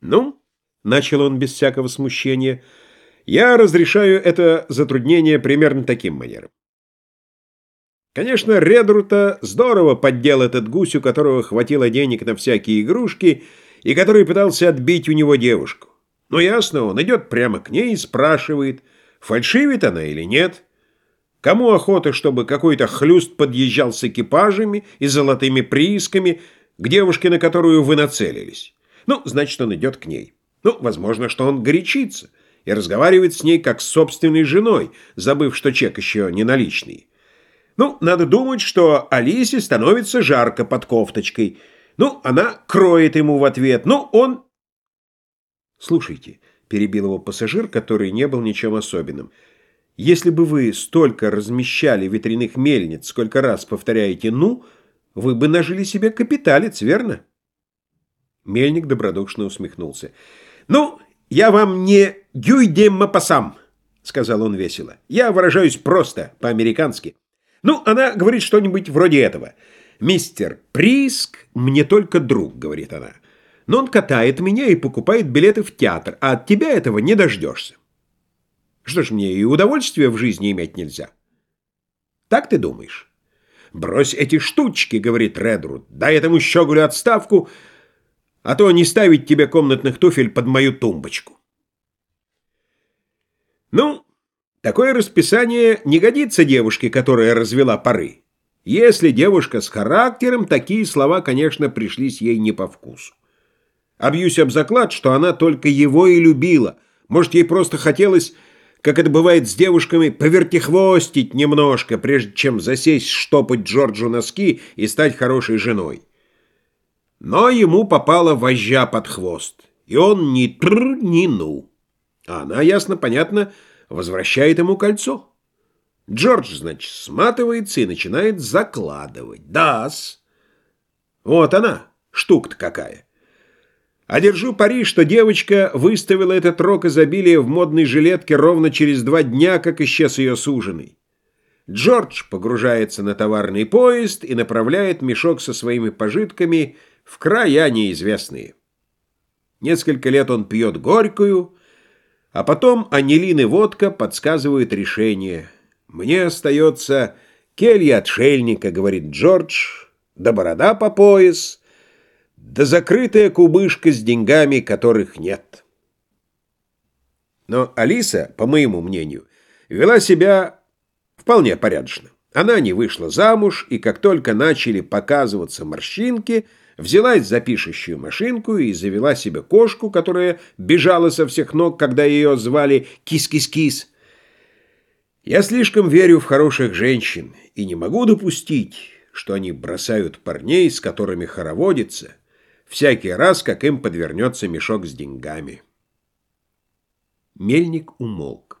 «Ну?» — начал он без всякого смущения. «Я разрешаю это затруднение примерно таким манером. Конечно, Редрута здорово поддел этот гусь, у которого хватило денег на всякие игрушки и который пытался отбить у него девушку. Но ясно, он идет прямо к ней и спрашивает, фальшивит она или нет. Кому охота, чтобы какой-то хлюст подъезжал с экипажами и золотыми приисками к девушке, на которую вы нацелились? Ну, значит, он идет к ней. Ну, возможно, что он горячится и разговаривает с ней как с собственной женой, забыв, что чек еще не наличный. Ну, надо думать, что Алисе становится жарко под кофточкой. Ну, она кроет ему в ответ. Ну, он... Слушайте, перебил его пассажир, который не был ничем особенным. Если бы вы столько размещали ветряных мельниц, сколько раз повторяете «ну», вы бы нажили себе капиталец, верно? Мельник добродушно усмехнулся. «Ну, я вам не гюй мапасам», — сказал он весело. «Я выражаюсь просто, по-американски. Ну, она говорит что-нибудь вроде этого. «Мистер Приск мне только друг», — говорит она. «Но он катает меня и покупает билеты в театр, а от тебя этого не дождешься». Что ж, мне и удовольствия в жизни иметь нельзя. Так ты думаешь? «Брось эти штучки», — говорит Редруд. «Дай этому щеголю отставку, а то не ставить тебе комнатных туфель под мою тумбочку». Ну, такое расписание не годится девушке, которая развела пары. Если девушка с характером, такие слова, конечно, пришлись ей не по вкусу. Обьюсь об заклад, что она только его и любила. Может, ей просто хотелось, как это бывает с девушками, повертихвостить немножко, прежде чем засесть штопать Джорджу носки и стать хорошей женой. Но ему попала вожжа под хвост, и он ни тр, ни ну. А она, ясно, понятно, возвращает ему кольцо. Джордж, значит, сматывается и начинает закладывать. Дас. Вот она, штука-то какая. А держу пари, что девочка выставила этот рок изобилия в модной жилетке ровно через два дня, как исчез ее суженый. Джордж погружается на товарный поезд и направляет мешок со своими пожитками в края неизвестные. Несколько лет он пьет горькую, а потом анилин и водка подсказывают решение. «Мне остается келья отшельника», — говорит Джордж, «да борода по пояс, да закрытая кубышка с деньгами, которых нет». Но Алиса, по моему мнению, вела себя вполне порядочно. Она не вышла замуж, и как только начали показываться морщинки — взялась за пишущую машинку и завела себе кошку, которая бежала со всех ног, когда ее звали «Кис-кис-кис». Я слишком верю в хороших женщин и не могу допустить, что они бросают парней, с которыми хороводятся, всякий раз, как им подвернется мешок с деньгами. Мельник умолк.